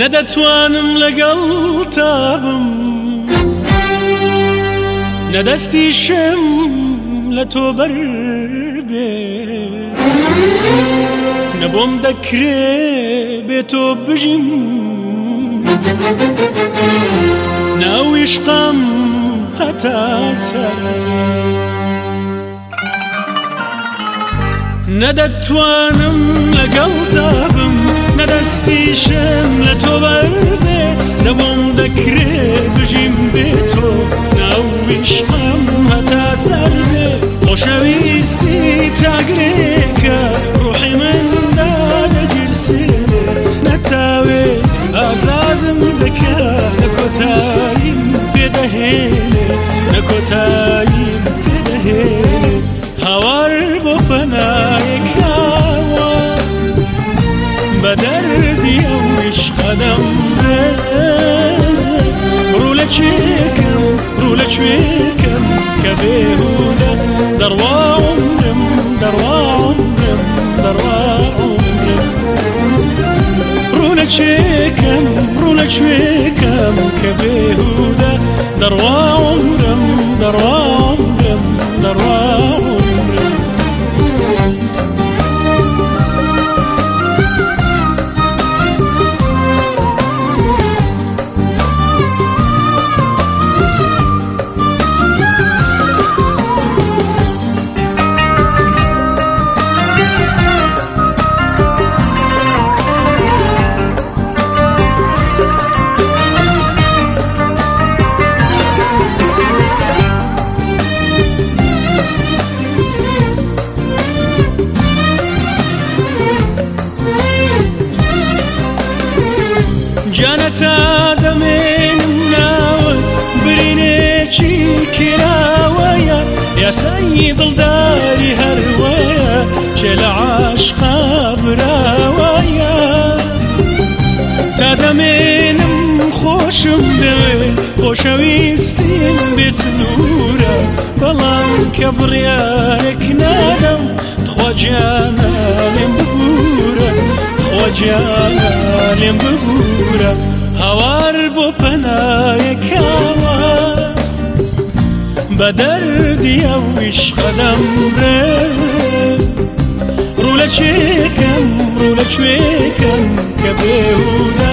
نەدەتوانم لەگەڵ تابم. نەدەستیشم لە تۆ بەر بێ نەبۆم دەکرێ بێ تۆ بژیم. ناویشقام هەتا سەر. نەدەتوانم لەگەڵ دابم دستی شمل تو برده دوام دکره دوشیم به تو نویش هم حتا سرده. خوشویستی تگره که روحی من داده جرسیده نتاوی آزادم دکه نکتاییم بدهیم. لە چێکم ڕوو لە کوێکم کە بێهودە دەڕواومرم دەڕواومرم دەڕواومرم ڕوو لە چێکم ڕوو لە کوێکم کە بێهودە دەڕواومرم جانەتا دەمێنم ناوە برینێکی کراوەیە یاسایی دڵداری هەروەیە چێ لە عاشقا براوەیە تا دەمێنم خۆشم دەوێ خۆشەویستیم بێسنورە بەڵام کە بڕیارێک نادەم تخواجیانە لێم ببورە تخواجیانە لێم ببورە هەوار بۆ پەنایەکاوە بە دەردی ئەویش قەدەم ڕێ ڕوو لە چێکم ڕوو لە کوێکم کە بێهودە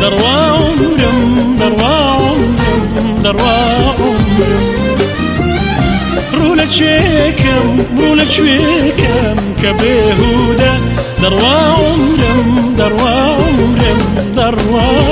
دەڕواومرم دەڕواومرم دەڕواومرم ڕوو لە چێکم ڕوو لە کوێکم дарва умрем, дарва умрем, дарва